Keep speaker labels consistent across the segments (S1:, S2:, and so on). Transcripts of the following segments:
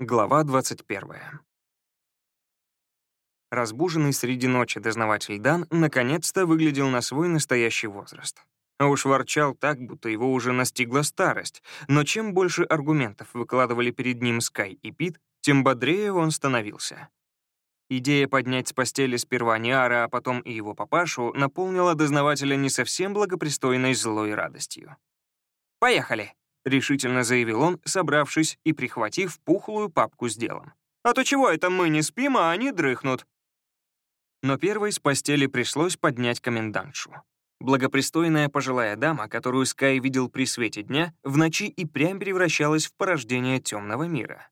S1: Глава 21. Разбуженный среди ночи дознаватель Дан наконец-то выглядел на свой настоящий возраст. А уж ворчал так, будто его уже настигла старость, но чем больше аргументов выкладывали перед ним Скай и Пит, тем бодрее он становился. Идея поднять с постели сперва Ниара, а потом и его папашу наполнила дознавателя не совсем благопристойной злой радостью. «Поехали!» — решительно заявил он, собравшись и прихватив пухлую папку с делом. «А то чего это мы не спим, а они дрыхнут?» Но первой с постели пришлось поднять комендантшу. Благопристойная пожилая дама, которую Скай видел при свете дня, в ночи и прям превращалась в порождение темного мира.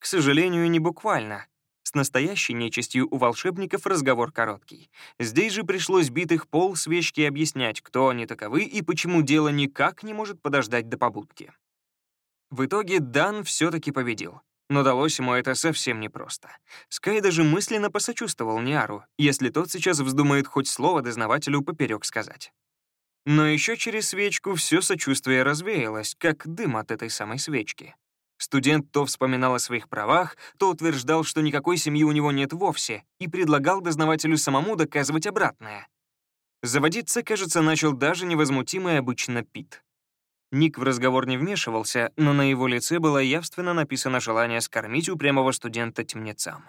S1: К сожалению, не буквально. С настоящей нечистью у волшебников разговор короткий. Здесь же пришлось битых пол свечки объяснять, кто они таковы и почему дело никак не может подождать до побудки. В итоге Дан все-таки победил. Но далось ему это совсем непросто. Скай даже мысленно посочувствовал Ниару, если тот сейчас вздумает хоть слово дознавателю поперек сказать. Но еще через свечку все сочувствие развеялось, как дым от этой самой свечки. Студент то вспоминал о своих правах, то утверждал, что никакой семьи у него нет вовсе, и предлагал дознавателю самому доказывать обратное. Заводиться, кажется, начал даже невозмутимый обычно Пит. Ник в разговор не вмешивался, но на его лице было явственно написано желание скормить упрямого студента темнецам.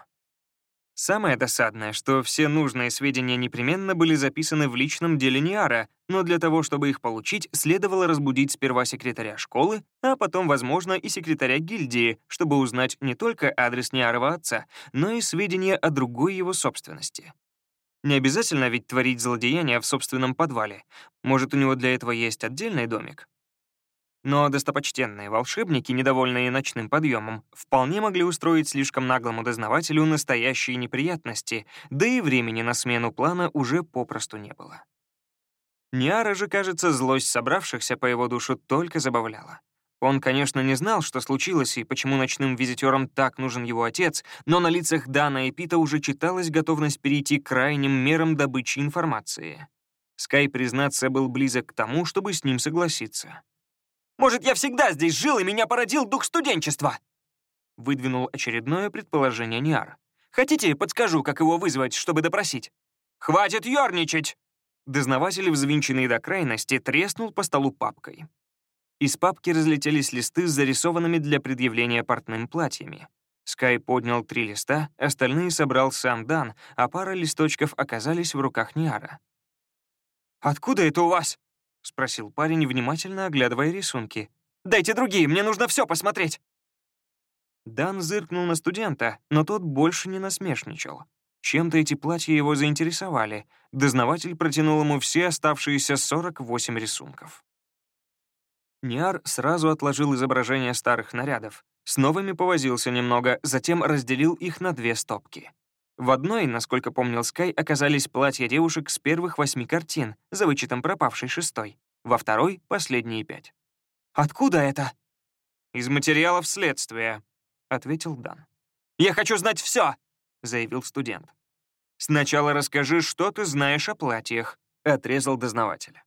S1: Самое досадное, что все нужные сведения непременно были записаны в личном деле Ниара, но для того, чтобы их получить, следовало разбудить сперва секретаря школы, а потом, возможно, и секретаря гильдии, чтобы узнать не только адрес Ниарова отца, но и сведения о другой его собственности. Не обязательно ведь творить злодеяния в собственном подвале. Может, у него для этого есть отдельный домик? Но достопочтенные волшебники, недовольные ночным подъемом, вполне могли устроить слишком наглому дознавателю настоящие неприятности, да и времени на смену плана уже попросту не было. Ниара же, кажется, злость собравшихся по его душу только забавляла. Он, конечно, не знал, что случилось и почему ночным визитерам так нужен его отец, но на лицах Дана и Пита уже читалась готовность перейти к крайним мерам добычи информации. Скай, признаться, был близок к тому, чтобы с ним согласиться.
S2: Может, я всегда здесь жил, и меня породил дух студенчества?»
S1: Выдвинул очередное предположение Ниар.
S2: «Хотите, подскажу, как его вызвать, чтобы допросить?» «Хватит ерничать!»
S1: Дознаватель, взвинченный до крайности, треснул по столу папкой. Из папки разлетелись листы с зарисованными для предъявления портным платьями. Скай поднял три листа, остальные собрал сам Дан, а пара листочков оказались в руках Ниара.
S2: «Откуда это у вас?»
S1: — спросил парень, внимательно оглядывая рисунки.
S2: «Дайте другие, мне нужно все посмотреть!»
S1: Дан зыркнул на студента, но тот больше не насмешничал. Чем-то эти платья его заинтересовали. Дознаватель протянул ему все оставшиеся 48 рисунков. Ниар сразу отложил изображения старых нарядов. С новыми повозился немного, затем разделил их на две стопки. В одной, насколько помнил Скай, оказались платья девушек с первых восьми картин, за вычетом пропавшей шестой. Во второй — последние пять.
S2: «Откуда это?»
S1: «Из материалов следствия», — ответил Дан.
S2: «Я хочу знать все,
S1: заявил студент. «Сначала расскажи, что ты знаешь о платьях», — отрезал дознаватель.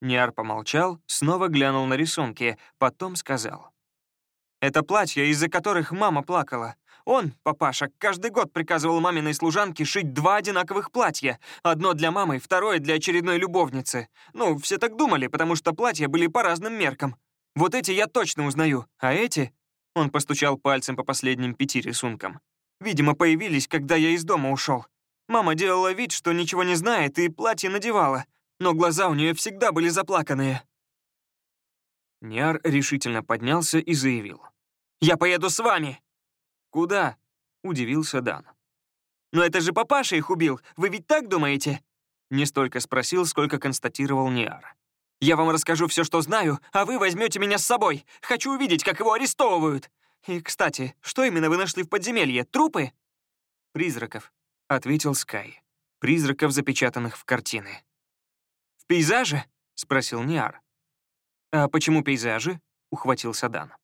S1: Ниар помолчал, снова глянул на рисунки, потом сказал.
S2: «Это платья, из-за которых мама плакала. Он, папаша, каждый год приказывал маминой служанке шить два одинаковых платья. Одно для мамы, второе для очередной любовницы. Ну, все так думали, потому что платья были по разным меркам. Вот эти я точно узнаю, а эти...» Он постучал пальцем по последним пяти рисункам. «Видимо, появились, когда я из дома ушел. Мама делала вид, что ничего не знает, и платье надевала, но глаза у нее всегда были заплаканные».
S1: Ниар решительно поднялся и заявил.
S2: «Я поеду с вами!»
S1: «Куда?» — удивился Дан.
S2: «Но это же папаша их убил, вы ведь так думаете?»
S1: Не столько спросил, сколько констатировал Ниар.
S2: «Я вам расскажу все, что знаю, а вы возьмете меня с собой. Хочу увидеть, как его арестовывают. И, кстати, что именно вы нашли в подземелье? Трупы?»
S1: «Призраков», — ответил Скай. «Призраков, запечатанных в картины».
S2: «В пейзаже?»
S1: — спросил Ниар. «А почему пейзажи?» — ухватился Дан.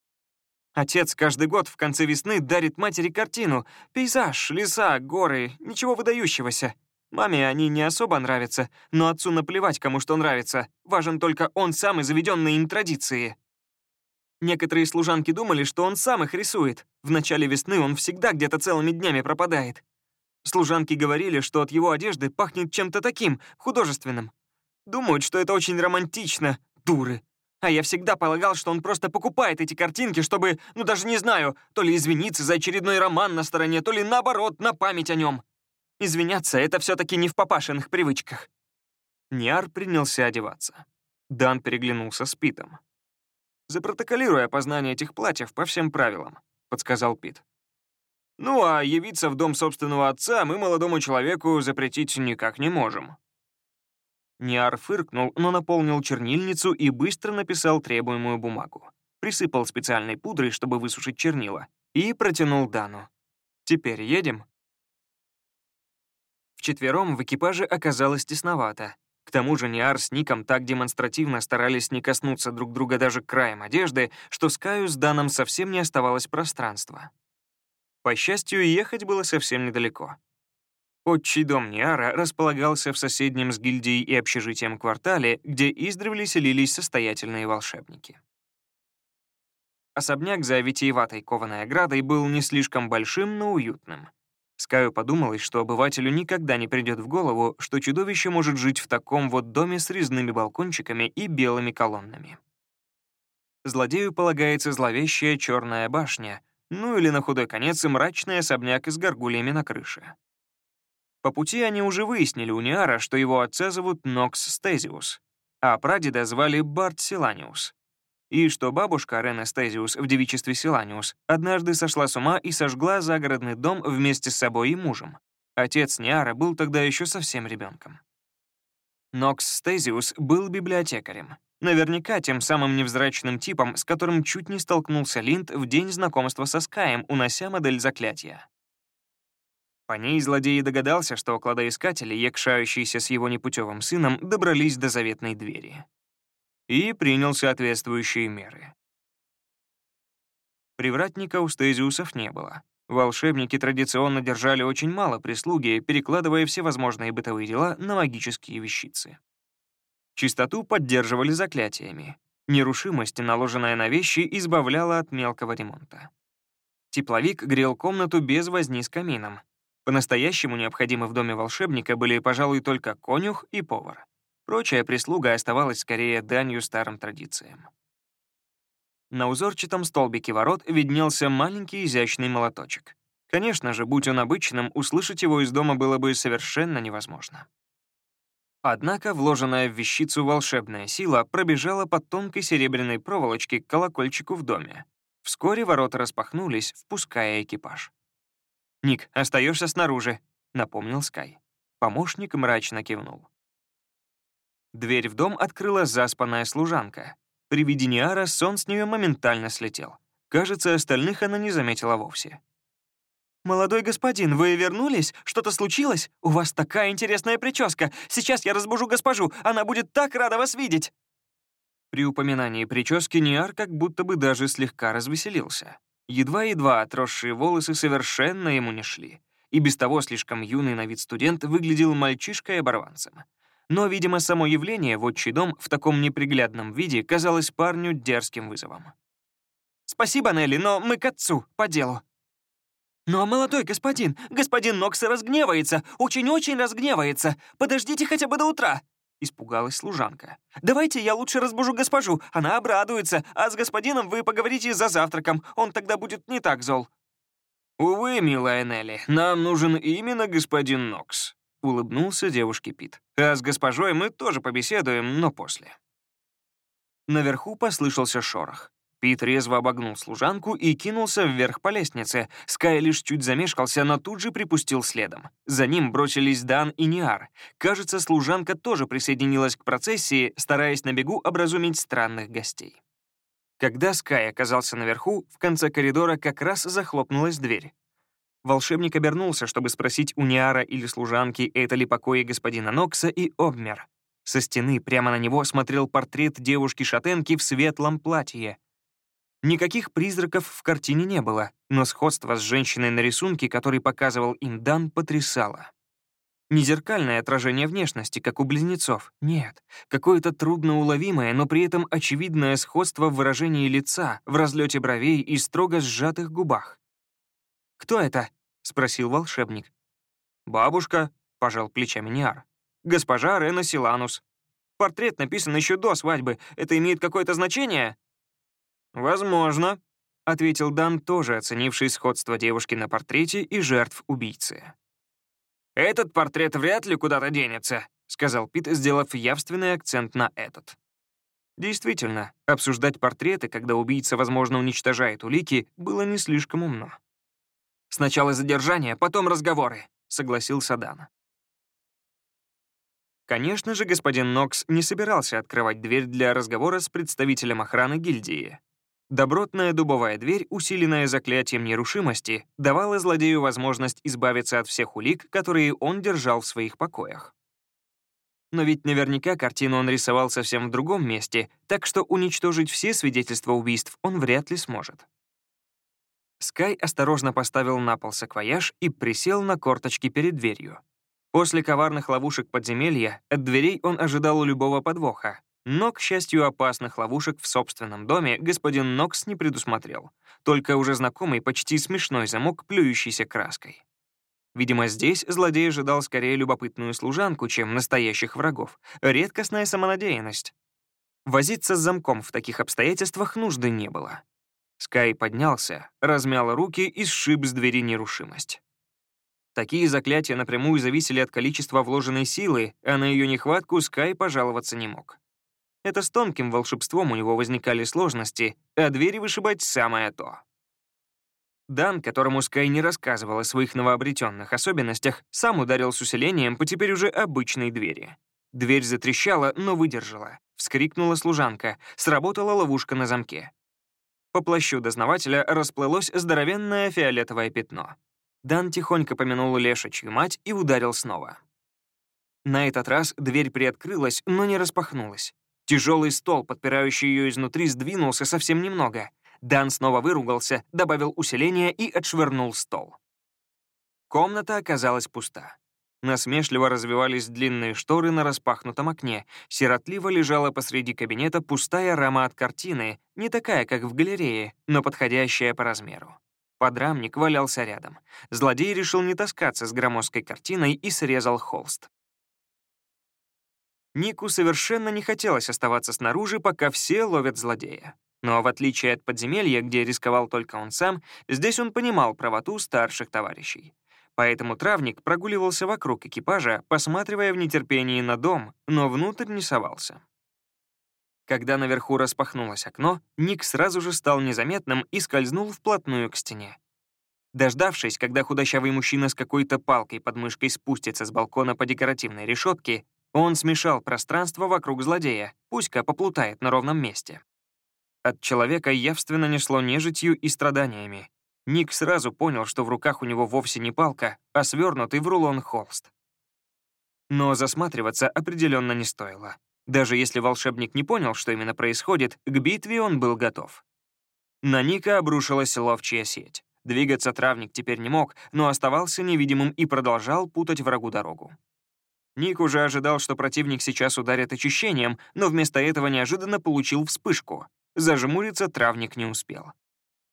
S2: Отец каждый год в конце весны дарит матери картину. Пейзаж, леса, горы, ничего выдающегося. Маме они не особо нравятся, но отцу наплевать, кому что нравится. Важен только он сам и заведенные им традиции. Некоторые служанки думали, что он сам их рисует. В начале весны он всегда где-то целыми днями пропадает. Служанки говорили, что от его одежды пахнет чем-то таким, художественным. Думают, что это очень романтично, дуры. А я всегда полагал, что он просто покупает эти картинки, чтобы, ну даже не знаю, то ли извиниться за очередной роман на стороне, то ли наоборот, на память о нем. Извиняться — это все-таки не в папашиных привычках.
S1: Ниар принялся одеваться. Дан переглянулся с Питом. «Запротоколируй опознание этих платьев по всем правилам», — подсказал Пит. «Ну, а явиться в дом собственного отца мы молодому человеку запретить никак не можем». Ниар фыркнул, но наполнил чернильницу и быстро написал требуемую бумагу. Присыпал специальной пудрой, чтобы высушить чернила, и протянул Дану. «Теперь едем?» Вчетвером в экипаже оказалось тесновато. К тому же Ниар с Ником так демонстративно старались не коснуться друг друга даже краем одежды, что Скаю с Даном совсем не оставалось пространства. По счастью, ехать было совсем недалеко. Отчий дом Ниара располагался в соседнем с гильдией и общежитием квартале, где издревле селились состоятельные волшебники. Особняк за витиеватой кованой оградой был не слишком большим, но уютным. Скаю подумалось, что обывателю никогда не придет в голову, что чудовище может жить в таком вот доме с резными балкончиками и белыми колоннами. Злодею полагается зловещая черная башня, ну или на худой конец и мрачный особняк с горгульями на крыше. По пути они уже выяснили у Ниара, что его отца зовут Нокс Стезиус, а прадеда звали Барт Силаниус и что бабушка Рен Эстезиус в девичестве Силаниус однажды сошла с ума и сожгла загородный дом вместе с собой и мужем. Отец Ниара был тогда еще совсем ребенком. Нокс Стезиус был библиотекарем. Наверняка тем самым невзрачным типом, с которым чуть не столкнулся Линд в день знакомства со Скаем, унося модель заклятия. По ней злодей догадался, что кладоискатели, якшающиеся с его непутевым сыном, добрались до заветной двери и принял соответствующие меры. Привратника у стезиусов не было. Волшебники традиционно держали очень мало прислуги, перекладывая все возможные бытовые дела на магические вещицы. Чистоту поддерживали заклятиями. Нерушимость, наложенная на вещи, избавляла от мелкого ремонта. Тепловик грел комнату без возни с камином. По-настоящему необходимы в доме волшебника были, пожалуй, только конюх и повар. Прочая прислуга оставалась скорее данью старым традициям. На узорчатом столбике ворот виднелся маленький изящный молоточек. Конечно же, будь он обычным, услышать его из дома было бы совершенно невозможно. Однако вложенная в вещицу волшебная сила пробежала по тонкой серебряной проволочке к колокольчику в доме. Вскоре ворота распахнулись, впуская экипаж. «Ник, остаешься снаружи», — напомнил Скай. Помощник мрачно кивнул. Дверь в дом открыла заспанная служанка. При виде Ниара сон с нее моментально слетел. Кажется, остальных она не заметила вовсе. «Молодой господин, вы вернулись? Что-то случилось? У вас такая интересная прическа. Сейчас я разбужу госпожу, она будет так рада вас видеть!» При упоминании прически Ниар как будто бы даже слегка развеселился. Едва-едва отросшие волосы совершенно ему не шли. И без того слишком юный на вид студент выглядел мальчишкой-оборванцем но, видимо, само явление в отчий дом в таком неприглядном виде казалось парню дерзким вызовом. «Спасибо, Нелли, но мы к отцу, по делу». «Но, молодой господин, господин Нокс разгневается, очень-очень разгневается. Подождите хотя бы до утра», — испугалась служанка. «Давайте я лучше разбужу госпожу, она обрадуется, а с господином вы поговорите за завтраком, он тогда будет не так зол». «Увы, милая Нелли, нам нужен именно господин Нокс», — улыбнулся девушке Пит. «А с госпожой мы тоже побеседуем, но после». Наверху послышался шорох. Пит резво обогнул служанку и кинулся вверх по лестнице. Скай лишь чуть замешкался, но тут же припустил следом. За ним бросились Дан и Ниар. Кажется, служанка тоже присоединилась к процессии, стараясь на бегу образумить странных гостей. Когда Скай оказался наверху, в конце коридора как раз захлопнулась дверь. Волшебник обернулся, чтобы спросить у Ниара или служанки, это ли покои господина Нокса, и обмер. Со стены прямо на него смотрел портрет девушки-шатенки в светлом платье. Никаких призраков в картине не было, но сходство с женщиной на рисунке, который показывал им Дан, потрясало. Не зеркальное отражение внешности, как у близнецов. Нет, какое-то трудноуловимое, но при этом очевидное сходство в выражении лица, в разлете бровей и строго сжатых губах. «Кто это?» — спросил волшебник.
S2: «Бабушка», — пожал плечами Ниар. «Госпожа Рена Силанус. Портрет написан еще до свадьбы. Это имеет какое-то значение?» «Возможно», — ответил Дан, тоже оценивший сходство девушки на портрете и жертв убийцы. «Этот портрет вряд ли куда-то денется», — сказал Пит, сделав явственный акцент на этот. Действительно, обсуждать портреты, когда убийца, возможно, уничтожает улики, было не слишком умно. «Сначала задержание, потом разговоры», — согласился Дан. Конечно же, господин Нокс не собирался открывать дверь для разговора с представителем охраны гильдии. Добротная дубовая дверь, усиленная заклятием нерушимости, давала злодею возможность избавиться от всех улик, которые он держал в своих покоях. Но ведь наверняка картину он рисовал совсем в другом месте, так что уничтожить все свидетельства убийств он вряд ли сможет. Скай осторожно поставил на пол саквояж и присел на корточки перед дверью. После коварных ловушек подземелья от дверей он ожидал любого подвоха, но, к счастью, опасных ловушек в собственном доме господин Нокс не предусмотрел. Только уже знакомый, почти смешной замок, плюющийся краской. Видимо, здесь злодей ожидал скорее любопытную служанку, чем настоящих врагов. Редкостная самонадеянность. Возиться с замком в таких обстоятельствах нужды не было. Скай поднялся, размял руки и сшиб с двери нерушимость. Такие заклятия напрямую зависели от количества вложенной силы, а на ее нехватку Скай пожаловаться не мог. Это с тонким волшебством у него возникали сложности, а двери вышибать самое то. Дан, которому Скай не рассказывал о своих новообретенных особенностях, сам ударил с усилением по теперь уже обычной двери. Дверь затрещала, но выдержала. Вскрикнула служанка, сработала ловушка на замке. По плащу дознавателя расплылось здоровенное фиолетовое пятно. Дан тихонько помянул лешечью мать и ударил снова. На этот раз дверь приоткрылась, но не распахнулась. Тяжелый стол, подпирающий ее изнутри, сдвинулся совсем немного. Дан снова выругался, добавил усиление и отшвырнул стол. Комната оказалась пуста. Насмешливо развивались длинные шторы на распахнутом окне. Сиротливо лежала посреди кабинета пустая рама от картины, не такая, как в галерее, но подходящая по размеру. Подрамник валялся рядом. Злодей решил не таскаться с громоздкой картиной и срезал холст. Нику совершенно не хотелось оставаться снаружи, пока все ловят злодея. Но в отличие от подземелья, где рисковал только он сам, здесь он понимал правоту старших товарищей. Поэтому травник прогуливался вокруг экипажа, посматривая в нетерпении на дом, но внутрь не совался. Когда наверху распахнулось окно, Ник сразу же стал незаметным и скользнул вплотную к стене. Дождавшись, когда худощавый мужчина с какой-то палкой под мышкой спустится с балкона по декоративной решетке, он смешал пространство вокруг злодея, пусть-ка поплутает на ровном месте. От человека явственно несло нежитью и страданиями. Ник сразу понял, что в руках у него вовсе не палка, а свернутый в рулон холст. Но засматриваться определенно не стоило. Даже если волшебник не понял, что именно происходит, к битве он был готов. На Ника обрушилась ловчая сеть. Двигаться травник теперь не мог, но оставался невидимым и продолжал путать врагу дорогу. Ник уже ожидал, что противник сейчас ударит очищением, но вместо этого неожиданно получил вспышку. Зажмуриться травник не успел.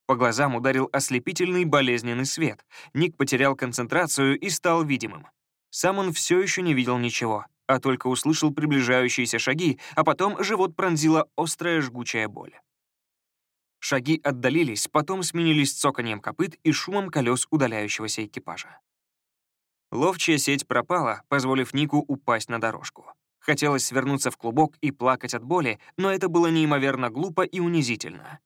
S2: По глазам ударил ослепительный болезненный свет. Ник потерял концентрацию и стал видимым. Сам он все еще не видел ничего, а только услышал приближающиеся шаги, а потом живот пронзила острая жгучая боль. Шаги отдалились, потом сменились цоканьем копыт и шумом колес удаляющегося экипажа. Ловчая сеть пропала, позволив Нику упасть на дорожку. Хотелось свернуться в клубок и плакать от боли, но это было неимоверно глупо и унизительно.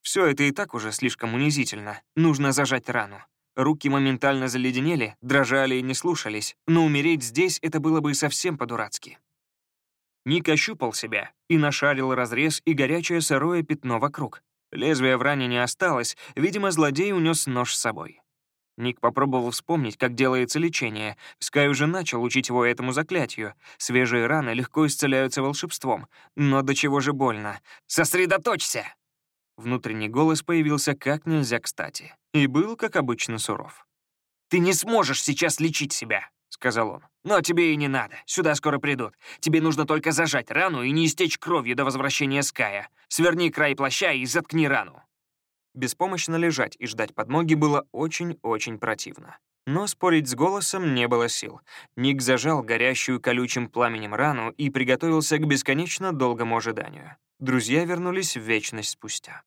S2: Все это и так уже слишком унизительно. Нужно зажать рану. Руки моментально заледенели, дрожали и не слушались, но умереть здесь это было бы совсем по-дурацки. Ник ощупал себя и нашарил разрез и горячее сырое пятно вокруг. Лезвия в ране не осталось, видимо, злодей унес нож с собой. Ник попробовал вспомнить, как делается лечение. Скай уже начал учить его этому заклятию. Свежие раны легко исцеляются волшебством. Но до чего же больно. «Сосредоточься!» Внутренний голос появился как нельзя кстати. И был, как обычно, суров. «Ты не сможешь сейчас лечить себя. сказал он. «Но тебе и не надо. Сюда скоро придут. Тебе нужно только зажать рану и не истечь кровью до возвращения Ская. Сверни край плаща и заткни рану».
S1: Беспомощно лежать и ждать подмоги было очень-очень противно. Но спорить с голосом не было сил. Ник зажал горящую колючим пламенем рану и приготовился к бесконечно долгому ожиданию. Друзья вернулись в вечность спустя.